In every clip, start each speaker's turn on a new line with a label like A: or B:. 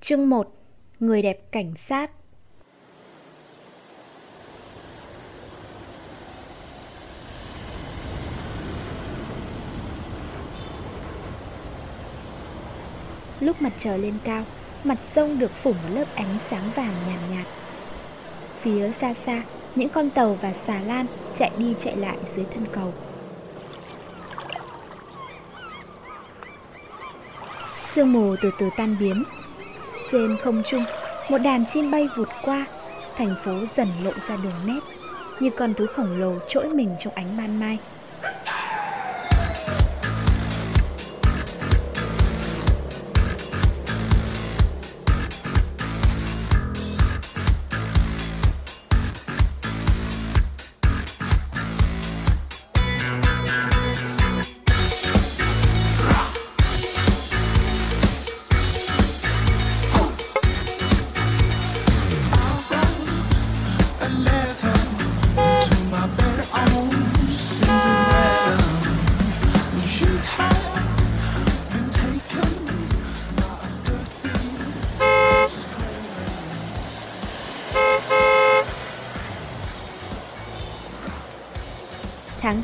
A: Chương 1 Người đẹp cảnh sát Lúc mặt trời lên cao, mặt sông được phủ một lớp ánh sáng vàng nhàn nhạt, nhạt. Phía xa xa, những con tàu và xà lan chạy đi chạy lại dưới thân cầu. Sương mù từ từ tan biến. Trên không trung, một đàn chim bay vụt qua, thành phố dần lộ ra đường nét, như con thú khổng lồ trỗi mình trong ánh ban mai.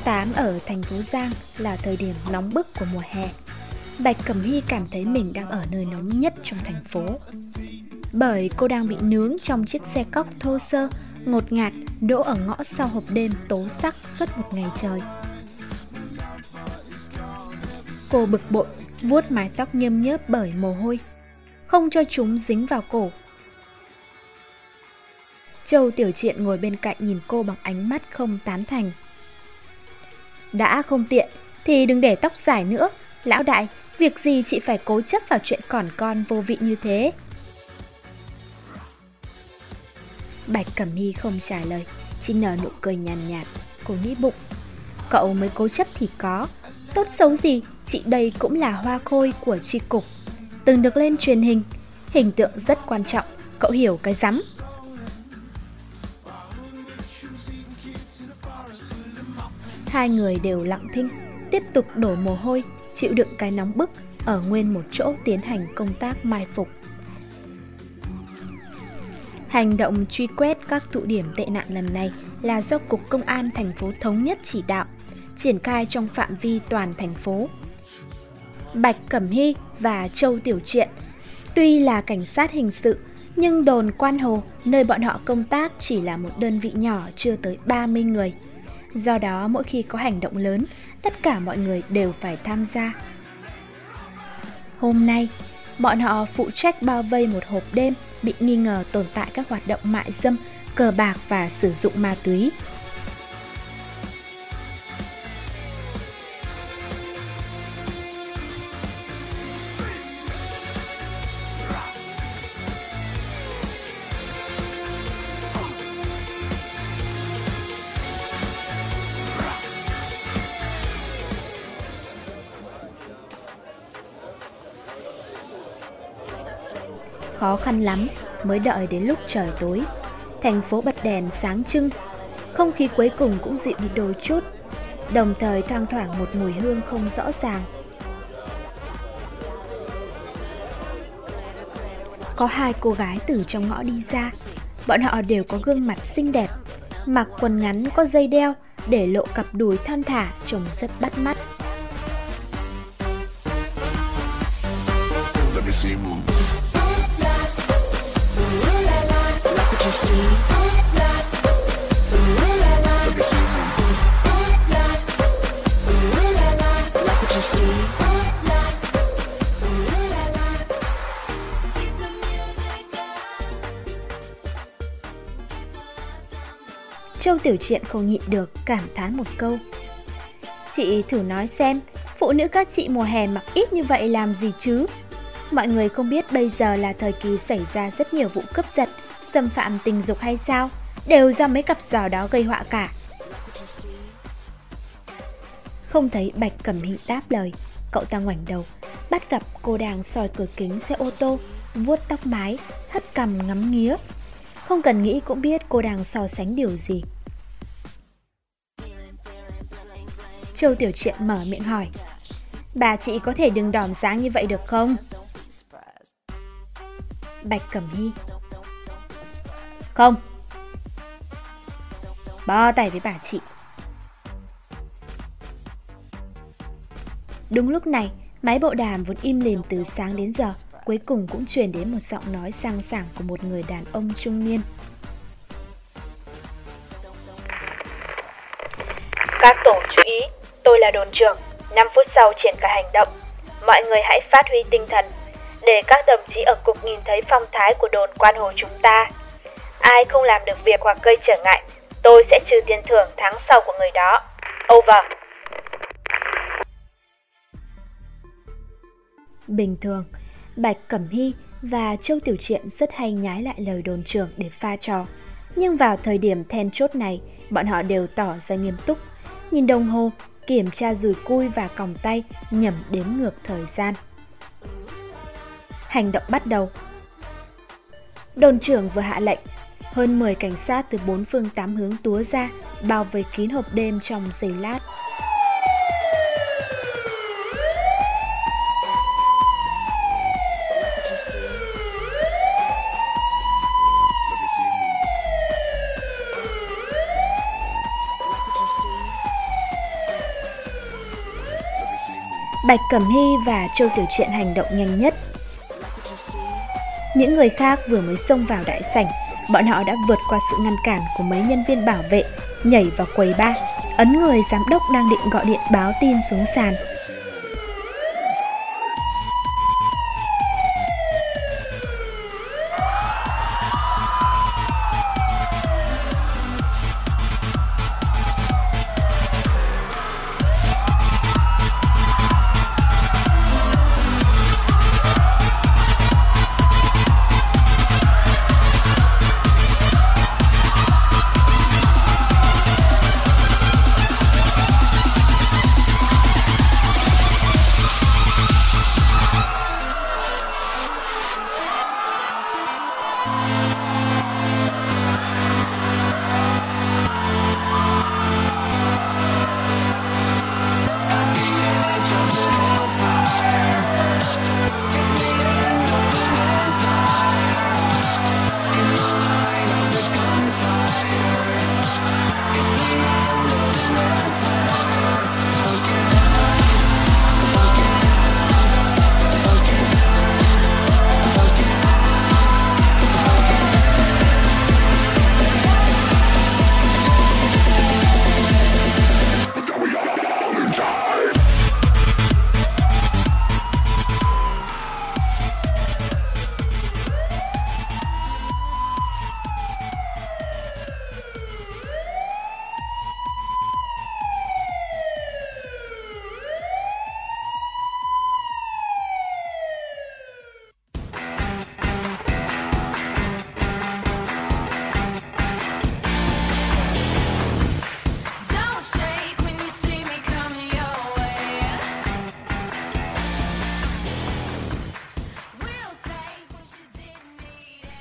A: 8 ở thành phố Giang là thời điểm nóng bức của mùa hè. Bạch Cẩm Hy cảm thấy mình đang ở nơi nóng nhất trong thành phố. Bởi cô đang bị nướng trong chiếc xe cóc thô sơ, ngột ngạt, đỗ ở ngõ sau hộp đêm tố sắc suốt một ngày trời. Cô bực bội, vuốt mái tóc nhơm nhớp bởi mồ hôi, không cho chúng dính vào cổ. Châu Tiểu Triện ngồi bên cạnh nhìn cô bằng ánh mắt không tán thành. Đã không tiện thì đừng để tóc dài nữa. Lão đại, việc gì chị phải cố chấp vào chuyện còn con vô vị như thế? Bạch Cẩm nhi không trả lời, chỉ nở nụ cười nhàn nhạt, nhạt. Cô nghĩ bụng, cậu mới cố chấp thì có, tốt xấu gì, chị đây cũng là hoa khôi của tri cục, từng được lên truyền hình, hình tượng rất quan trọng, cậu hiểu cái rắm. Hai người đều lặng thinh, tiếp tục đổ mồ hôi, chịu đựng cái nóng bức ở nguyên một chỗ tiến hành công tác mai phục. Hành động truy quét các tụ điểm tệ nạn lần này là do Cục Công an thành phố Thống Nhất chỉ đạo, triển khai trong phạm vi toàn thành phố. Bạch Cẩm Hy và Châu Tiểu Triện tuy là cảnh sát hình sự nhưng đồn Quan Hồ, nơi bọn họ công tác chỉ là một đơn vị nhỏ chưa tới 30 người. Do đó mỗi khi có hành động lớn, tất cả mọi người đều phải tham gia. Hôm nay, bọn họ phụ trách bao vây một hộp đêm bị nghi ngờ tồn tại các hoạt động mại dâm, cờ bạc và sử dụng ma túy. Khó khăn lắm mới đợi đến lúc trời tối. Thành phố bật đèn sáng trưng, Không khí cuối cùng cũng dịu đi đôi chút, Đồng thời thoang thoảng một mùi hương không rõ ràng. Có hai cô gái từ trong ngõ đi ra, Bọn họ đều có gương mặt xinh đẹp, Mặc quần ngắn, có dây đeo Để lộ cặp đùi thon thả, trông rất bắt mắt. Châu Tiểu Triện không nhịn được cảm thán một câu. Chị thử nói xem, Phụ nữ các chị mùa hè mặc ít như vậy làm gì chứ? Mọi người không biết bây giờ là thời kỳ xảy ra rất nhiều vụ cướp giật, xâm phạm tình dục hay sao? Đều do mấy cặp giò đó gây họa cả. Không thấy Bạch Cẩm hy đáp lời, Cậu ta ngoảnh đầu, Bắt gặp cô đang soi cửa kính xe ô tô, vuốt tóc mái, Hất cằm ngắm nghía. Không cần nghĩ cũng biết cô đang so sánh điều gì. Châu Tiểu Triện mở miệng hỏi, Bà chị có thể đừng đỏm sáng như vậy được không? Bạch Cẩm Hy, Không. Bó tay với bà chị. Đúng lúc này, máy bộ đàm vốn im lìm từ sáng đến giờ, cuối cùng cũng truyền đến một giọng nói sang sảng của một người đàn ông trung niên.
B: Các tổ chú ý, tôi là đồn trưởng, 5 phút sau triển khai hành động. Mọi người hãy phát huy tinh thần, để các đồng chí ở cục nhìn thấy phong thái của đồn quan hồ chúng ta. Ai không làm được việc hoặc gây trở ngại, tôi sẽ trừ tiền thưởng tháng sau của người đó. Over.
A: Bình thường, Bạch Cẩm Hy và Châu Tiểu Triện rất hay nhái lại lời đồn trưởng để pha trò. Nhưng vào thời điểm then chốt này, bọn họ đều tỏ ra nghiêm túc. Nhìn đồng hồ, kiểm tra rùi cui và còng tay, nhẩm đếm ngược thời gian. Hành động bắt đầu. Đồn trưởng vừa hạ lệnh, hơn 10 cảnh sát từ bốn phương tám hướng túa ra, bao vây kín hộp đêm trong giây lát. Bạch Cẩm Hy và Châu Tiểu Truyện hành động nhanh nhất. Những người khác vừa mới xông vào đại sảnh, bọn họ đã vượt qua sự ngăn cản của mấy nhân viên bảo vệ, nhảy vào quầy ba, ấn người giám đốc đang định gọi điện báo tin xuống sàn.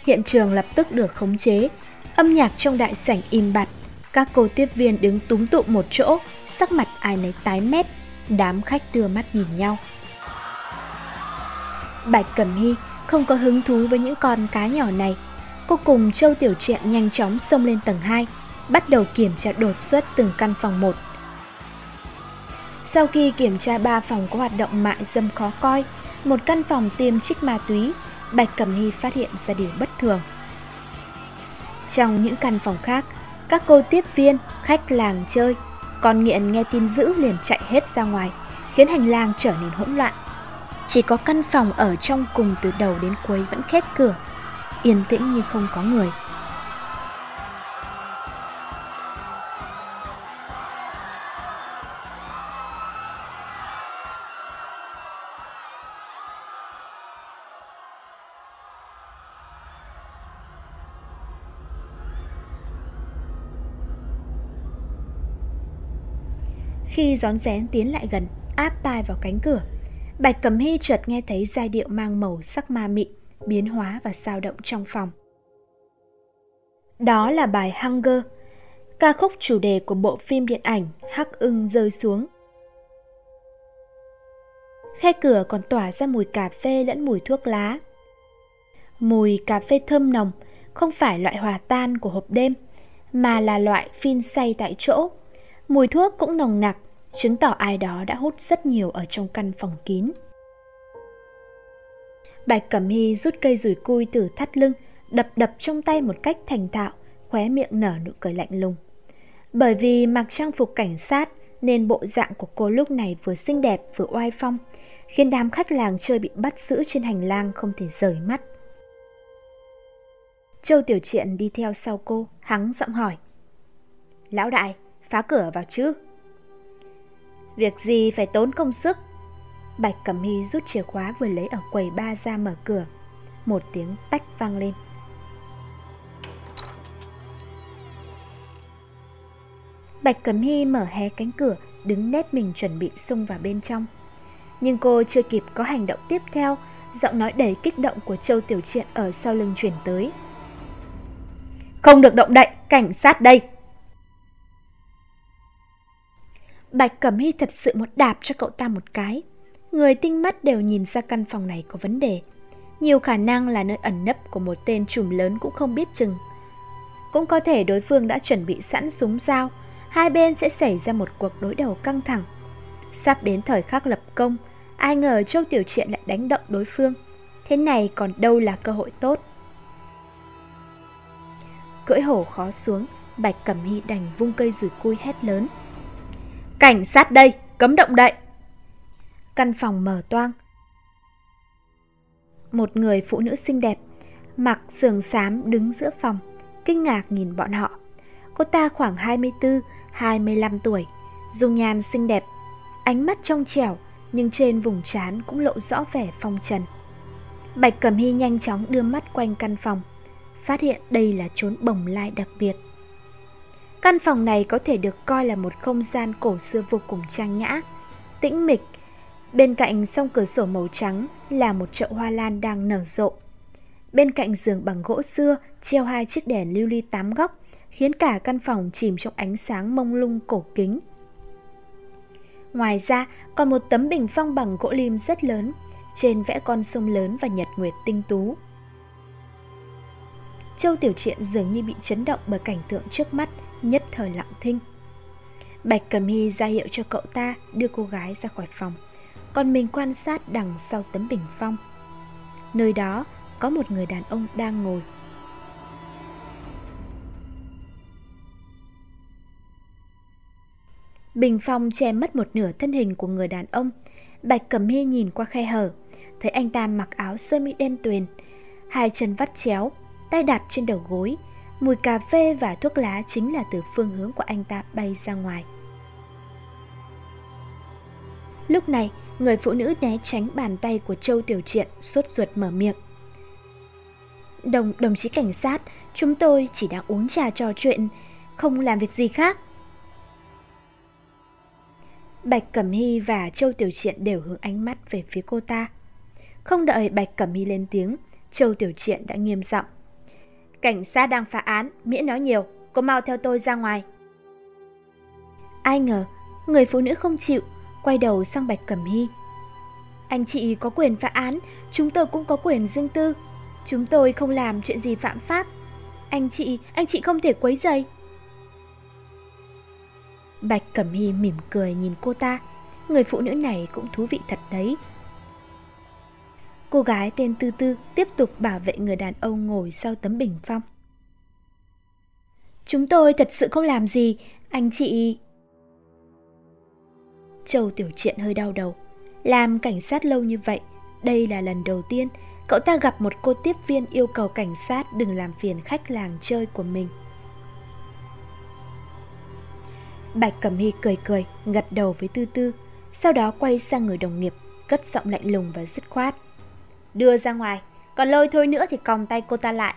A: Hiện trường lập tức được khống chế, âm nhạc trong đại sảnh im bặt. Các cô tiếp viên đứng túm tụ một chỗ, sắc mặt ai nấy tái mét, đám khách đưa mắt nhìn nhau. Bạch Cẩm Hy không có hứng thú với những con cá nhỏ này. Cô cùng Châu Tiểu Triện nhanh chóng xông lên tầng 2, bắt đầu kiểm tra đột xuất từng căn phòng một. Sau khi kiểm tra ba phòng có hoạt động mại dâm khó coi, một căn phòng tiêm trích ma túy, Bạch Cẩm Nhi phát hiện ra điều bất thường. Trong những căn phòng khác, các cô tiếp viên, khách làng chơi, con nghiện nghe tin dữ liền chạy hết ra ngoài, khiến hành lang trở nên hỗn loạn. Chỉ có căn phòng ở trong cùng từ đầu đến cuối vẫn khép cửa, yên tĩnh như không có người. Khi gión rén tiến lại gần, áp tai vào cánh cửa, Bạch Cẩm Hy chợt nghe thấy giai điệu mang màu sắc ma mị, biến hóa và sao động trong phòng. Đó là bài Hunger, ca khúc chủ đề của bộ phim điện ảnh Hắc ưng rơi xuống. Khe cửa còn tỏa ra mùi cà phê lẫn mùi thuốc lá. Mùi cà phê thơm nồng, không phải loại hòa tan của hộp đêm, mà là loại phin xay tại chỗ. Mùi thuốc cũng nồng nặc, chứng tỏ ai đó đã hút rất nhiều ở trong căn phòng kín. Bạch Cẩm Hy rút cây rủi cui từ thắt lưng, đập đập trong tay một cách thành thạo, khóe miệng nở nụ cười lạnh lùng. Bởi vì mặc trang phục cảnh sát nên bộ dạng của cô lúc này vừa xinh đẹp vừa oai phong, khiến đám khách làng chơi bị bắt giữ trên hành lang không thể rời mắt. Châu Tiểu Triện đi theo sau cô, hắng giọng hỏi. Lão đại, phá cửa vào chứ? Việc gì phải tốn công sức? Bạch Cẩm Hy rút chìa khóa vừa lấy ở quầy ba ra mở cửa. Một tiếng tách vang lên. Bạch Cẩm Hy mở hé cánh cửa, đứng nép mình chuẩn bị xông vào bên trong. Nhưng cô chưa kịp có hành động tiếp theo, giọng nói đầy kích động của Châu Tiểu Triện ở sau lưng chuyển tới. Không được động đậy, cảnh sát đây! Bạch Cẩm Hy thật sự một đạp cho cậu ta một cái. Người tinh mắt đều nhìn ra căn phòng này có vấn đề. Nhiều khả năng là nơi ẩn nấp của một tên trùm lớn cũng không biết chừng. Cũng có thể đối phương đã chuẩn bị sẵn súng dao, hai bên sẽ xảy ra một cuộc đối đầu căng thẳng. Sắp đến thời khắc lập công, ai ngờ Châu Tiểu Triện lại đánh động đối phương. Thế này còn đâu là cơ hội tốt. Cưỡi hổ khó xuống, Bạch Cẩm Hy đành vung cây rủi cui hét lớn. Cảnh sát đây, cấm động đậy. Căn phòng mở toang. Một người phụ nữ xinh đẹp, mặc sườn xám đứng giữa phòng, kinh ngạc nhìn bọn họ. Cô ta khoảng 24, 25 tuổi, dung nhan xinh đẹp, ánh mắt trong trẻo nhưng trên vùng trán cũng lộ rõ vẻ phong trần. Bạch Cẩm Hy nhanh chóng đưa mắt quanh căn phòng, phát hiện đây là chốn bồng lai đặc biệt. Căn phòng này có thể được coi là một không gian cổ xưa vô cùng trang nhã, tĩnh mịch. Bên cạnh song cửa sổ màu trắng là một chậu hoa lan đang nở rộ. Bên cạnh giường bằng gỗ xưa treo hai chiếc đèn lưu ly tám góc, khiến cả căn phòng chìm trong ánh sáng mông lung cổ kính. Ngoài ra, còn một tấm bình phong bằng gỗ lim rất lớn, trên vẽ con sông lớn và nhật nguyệt tinh tú. Châu Tiểu Triện dường như bị chấn động bởi cảnh tượng trước mắt, nhất thời lặng thinh. Bạch Cầm Hy ra hiệu cho cậu ta đưa cô gái ra khỏi phòng, còn mình quan sát đằng sau tấm bình phong. Nơi đó có một người đàn ông đang ngồi. Bình phong che mất một nửa thân hình của người đàn ông. Bạch Cẩm Hy nhìn qua khe hở, thấy anh ta mặc áo sơ mi đen tuyền, hai chân vắt chéo, tay đặt trên đầu gối, Mùi cà phê và thuốc lá chính là từ phương hướng của anh ta bay ra ngoài. Lúc này, người phụ nữ né tránh bàn tay của Châu Tiểu Triện, sốt ruột mở miệng. Đồng, đồng chí cảnh sát, chúng tôi chỉ đang uống trà trò chuyện, không làm việc gì khác. Bạch Cẩm Hy và Châu Tiểu Triện đều hướng ánh mắt về phía cô ta. Không đợi Bạch Cẩm Hy lên tiếng, Châu Tiểu Triện đã nghiêm giọng. Cảnh sát đang phá án, miễn nói nhiều, cô mau theo tôi ra ngoài. Ai ngờ, người phụ nữ không chịu, quay đầu sang Bạch Cẩm Hy. Anh chị có quyền phá án, chúng tôi cũng có quyền riêng tư. Chúng tôi không làm chuyện gì phạm pháp. Anh chị, anh chị không thể quấy rầy. Bạch Cẩm Hy mỉm cười nhìn cô ta. Người phụ nữ này cũng thú vị thật đấy. Cô gái tên Tư Tư tiếp tục bảo vệ người đàn ông ngồi sau tấm bình phong. Chúng tôi thật sự không làm gì, anh chị... Châu Tiểu Triện hơi đau đầu. Làm cảnh sát lâu như vậy, đây là lần đầu tiên cậu ta gặp một cô tiếp viên yêu cầu cảnh sát đừng làm phiền khách làng chơi của mình. Bạch Cẩm Hy cười cười, gật đầu với Tư Tư, sau đó quay sang người đồng nghiệp, cất giọng lạnh lùng và dứt khoát đưa ra ngoài, còn lôi thôi nữa thì còng tay cô ta lại.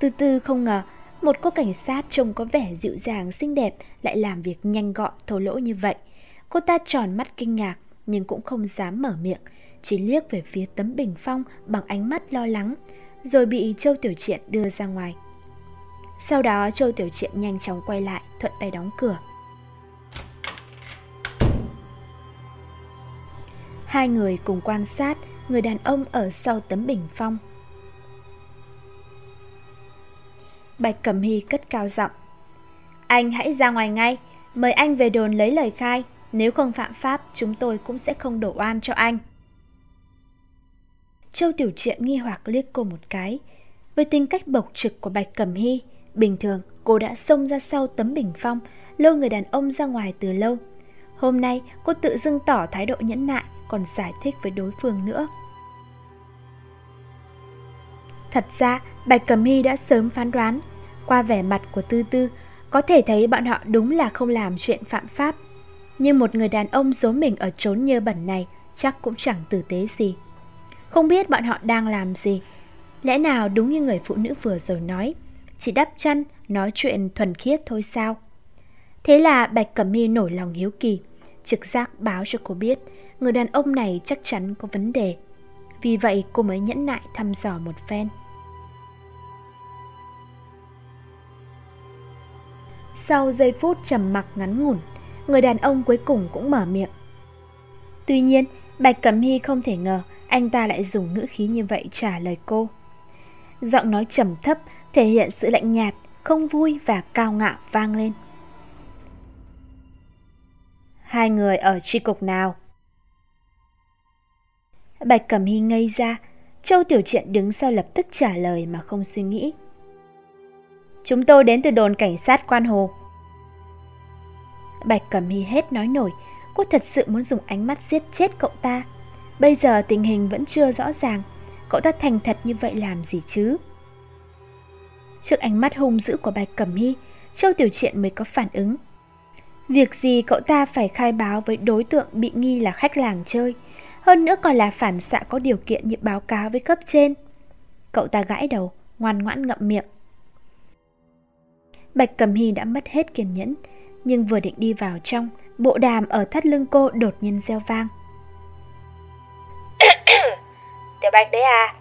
A: Từ từ không ngờ, một cô cảnh sát trông có vẻ dịu dàng xinh đẹp lại làm việc nhanh gọn thô lỗ như vậy. Cô ta tròn mắt kinh ngạc nhưng cũng không dám mở miệng, chỉ liếc về phía tấm bình phong bằng ánh mắt lo lắng, rồi bị Châu Tiểu Triện đưa ra ngoài. Sau đó Châu Tiểu Triện nhanh chóng quay lại, thuận tay đóng cửa. Hai người cùng quan sát, người đàn ông ở sau tấm bình phong. Bạch Cẩm Hy cất cao giọng. Anh hãy ra ngoài ngay, mời anh về đồn lấy lời khai, nếu không phạm pháp chúng tôi cũng sẽ không đổ oan cho anh. Châu Tiểu Triện nghi hoặc liếc cô một cái. Với tính cách bộc trực của Bạch Cẩm Hy, bình thường cô đã xông ra sau tấm bình phong, lôi người đàn ông ra ngoài từ lâu. Hôm nay cô tự dưng tỏ thái độ nhẫn nại, còn giải thích với đối phương nữa. Thật ra, Bạch Cẩm Hy đã sớm phán đoán, qua vẻ mặt của Tư Tư, có thể thấy bọn họ đúng là không làm chuyện phạm pháp. Nhưng một người đàn ông giấu mình ở trốn nhơ bẩn này chắc cũng chẳng tử tế gì. Không biết bọn họ đang làm gì. Lẽ nào đúng như người phụ nữ vừa rồi nói, chỉ đắp chăn, nói chuyện thuần khiết thôi sao? Thế là Bạch Cẩm My nổi lòng hiếu kỳ, trực giác báo cho cô biết người đàn ông này chắc chắn có vấn đề. Vì vậy cô mới nhẫn nại thăm dò một phen. Sau giây phút trầm mặc ngắn ngủn, người đàn ông cuối cùng cũng mở miệng. Tuy nhiên, Bạch Cẩm Hy không thể ngờ anh ta lại dùng ngữ khí như vậy trả lời cô. Giọng nói trầm thấp thể hiện sự lạnh nhạt, không vui và cao ngạo vang lên. Hai người ở tri cục nào? Bạch Cẩm Hy ngây ra, Châu Tiểu Triện đứng sau lập tức trả lời mà không suy nghĩ. Chúng tôi đến từ đồn cảnh sát Quan Hồ. Bạch Cẩm Hy hết nói nổi, cô thật sự muốn dùng ánh mắt giết chết cậu ta. Bây giờ tình hình vẫn chưa rõ ràng, cậu ta thành thật như vậy làm gì chứ? Trước ánh mắt hung dữ của Bạch Cẩm Hy, Châu Tiểu Triện mới có phản ứng. Việc gì cậu ta phải khai báo với đối tượng bị nghi là khách làng chơi, hơn nữa còn là phản xạ có điều kiện như báo cáo với cấp trên. Cậu ta gãi đầu, ngoan ngoãn ngậm miệng. Bạch Cẩm Hy đã mất hết kiên nhẫn, nhưng vừa định đi vào trong, bộ đàm ở thắt lưng cô đột nhiên reo vang.
B: Tiểu Bạch đấy à?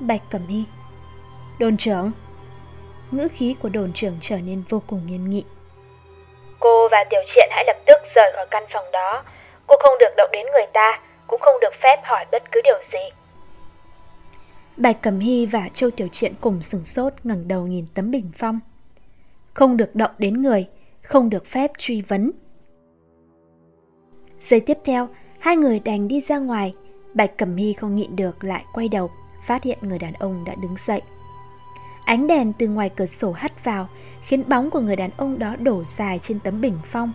A: Bạch Cẩm Hy Đồn trưởng Ngữ khí của đồn trưởng trở nên vô cùng nghiêm nghị
B: Cô và Tiểu Triện hãy lập tức rời khỏi căn phòng đó Cô không được động đến người ta, Cũng không được phép hỏi bất cứ điều gì.
A: Bạch Cẩm Hy và Châu Tiểu Triện cùng sửng sốt ngẩng đầu nhìn tấm bình phong. Không được động đến người, Không được phép truy vấn. Giây tiếp theo, Hai người đành đi ra ngoài. Bạch Cẩm Hy không nhịn được lại quay đầu, Phát hiện người đàn ông đã đứng dậy. Ánh đèn từ ngoài cửa sổ hắt vào, Khiến bóng của người đàn ông đó đổ dài trên tấm bình phong.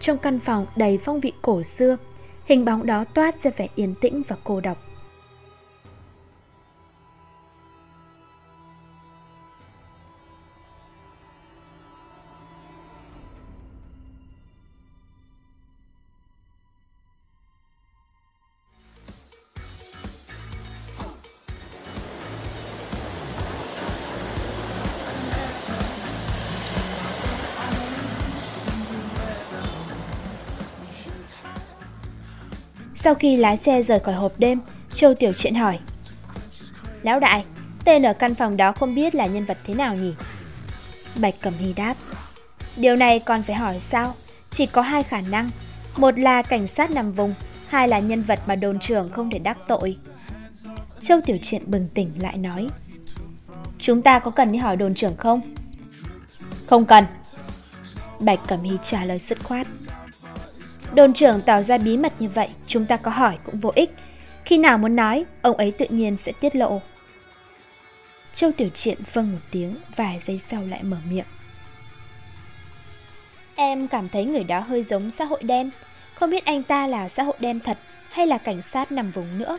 A: Trong căn phòng đầy phong vị cổ xưa, Hình bóng đó toát ra vẻ yên tĩnh và cô độc. Sau khi lái xe rời khỏi hộp đêm, Châu Tiểu Triện hỏi. Lão đại, tên ở căn phòng đó không biết là nhân vật thế nào nhỉ? Bạch Cẩm Hy đáp. Điều này còn phải hỏi sao? Chỉ có hai khả năng. Một là cảnh sát nằm vùng, hai là nhân vật mà đồn trưởng không thể đắc tội. Châu Tiểu Triện bừng tỉnh lại nói. Chúng ta có cần đi hỏi đồn trưởng không? Không cần. Bạch Cẩm Hy trả lời dứt khoát. Đồn trưởng tỏ ra bí mật như vậy, chúng ta có hỏi cũng vô ích. Khi nào muốn nói, ông ấy tự nhiên sẽ tiết lộ. Châu Tiểu Triện vâng một tiếng, vài giây sau lại mở miệng. Em cảm thấy người đó hơi giống xã hội đen, không biết anh ta là xã hội đen thật hay là cảnh sát nằm vùng nữa.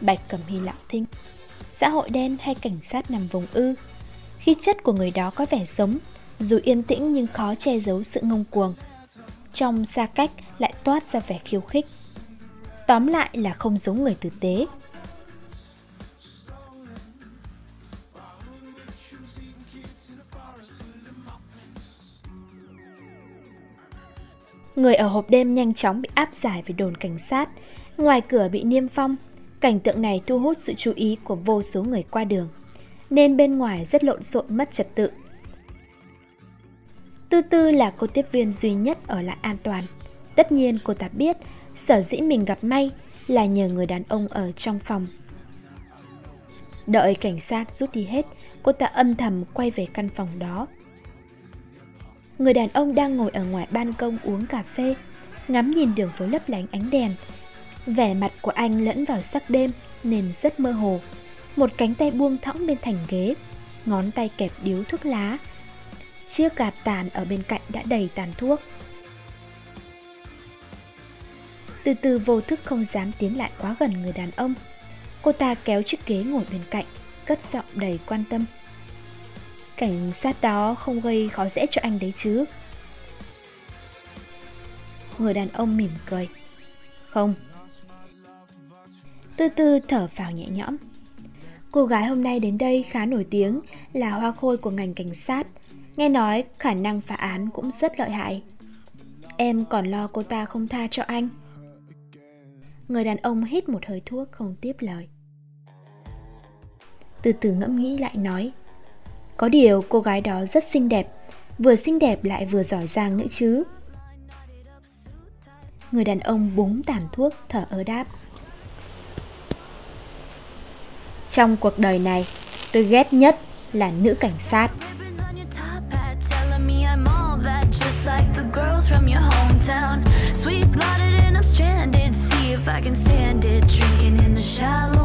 A: Bạch Cẩm Hy lặng thinh. Xã hội đen hay cảnh sát nằm vùng ư? Khí chất của người đó có vẻ giống, dù yên tĩnh nhưng khó che giấu sự ngông cuồng trong xa cách lại toát ra vẻ khiêu khích. Tóm lại là không giống người tử tế. Người ở hộp đêm nhanh chóng bị áp giải về đồn cảnh sát, ngoài cửa bị niêm phong. Cảnh tượng này thu hút sự chú ý của vô số người qua đường, nên bên ngoài rất lộn xộn mất trật tự. Tư Tư là cô tiếp viên duy nhất ở lại an toàn. Tất nhiên cô ta biết Sở dĩ mình gặp may là nhờ người đàn ông ở trong phòng. Đợi cảnh sát rút đi hết, cô ta âm thầm quay về căn phòng đó. Người đàn ông đang ngồi ở ngoài ban công uống cà phê, ngắm nhìn đường phố lấp lánh ánh đèn. Vẻ mặt của anh lẫn vào sắc đêm nên rất mơ hồ. Một cánh tay buông thõng bên thành ghế, ngón tay kẹp điếu thuốc lá. Chiếc gạt tàn ở bên cạnh đã đầy tàn thuốc. Từ từ vô thức không dám tiến lại quá gần người đàn ông. Cô ta kéo chiếc ghế ngồi bên cạnh, Cất giọng đầy quan tâm. Cảnh sát đó không gây khó dễ cho anh đấy chứ? Người đàn ông mỉm cười. Không. Từ từ thở vào nhẹ nhõm. Cô gái hôm nay đến đây khá nổi tiếng, Là hoa khôi của ngành cảnh sát. Nghe nói khả năng phá án cũng rất lợi hại. Em còn lo cô ta không tha cho anh. Người đàn ông hít một hơi thuốc không tiếp lời. Từ từ ngẫm nghĩ lại nói, Có điều cô gái đó rất xinh đẹp, Vừa xinh đẹp lại vừa giỏi giang nữa chứ. Người đàn ông búng tàn thuốc thở ơ đáp, Trong cuộc đời này, Tôi ghét nhất là nữ cảnh sát. like the girls from your hometown. Sweet blooded and I'm stranded. See if I can stand it. Drinking in the shallow.